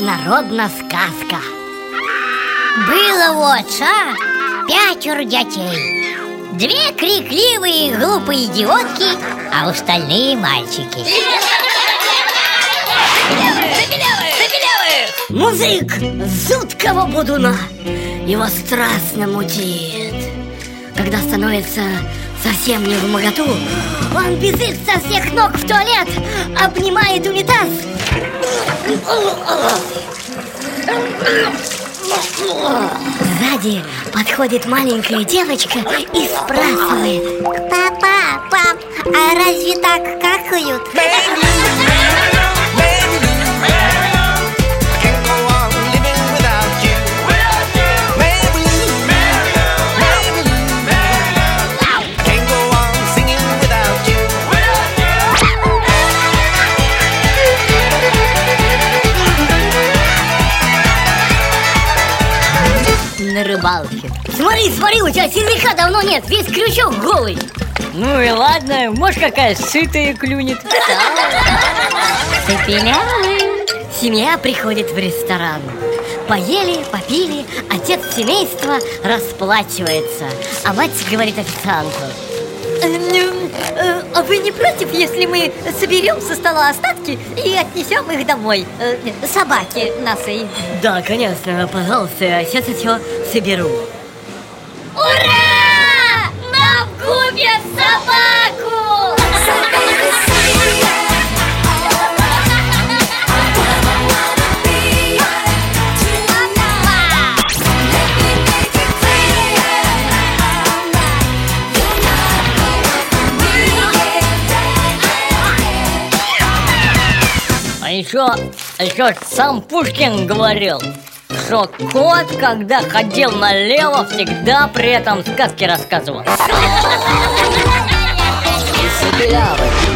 народна сказка. Было у отца пятеро детей. Две крикливые глупые идиотки, а остальные мальчики. Музык жуткого будуна Его страстно мутит Когда становится совсем не в моготу Он бежит со всех ног в туалет Обнимает унитаз Сзади подходит маленькая девочка и спрашивает Папа, пап, а разве так какают? на рыбалке. Смотри, смотри, у тебя червяка давно нет, весь крючок голый. Ну и ладно, может какая сытая клюнет. Семья приходит в ресторан. Поели, попили, отец семейства расплачивается. А мать говорит официанту. Э, А вы не против, если мы соберем со стола остатки и отнесем их домой? Э, Собаке нашей. Да, конечно, пожалуйста, сейчас все соберу Ура! Нам купят собаку! А еще, еще сам Пушкин говорил что кот, когда ходил налево, всегда при этом сказки рассказывал. Цепелявы.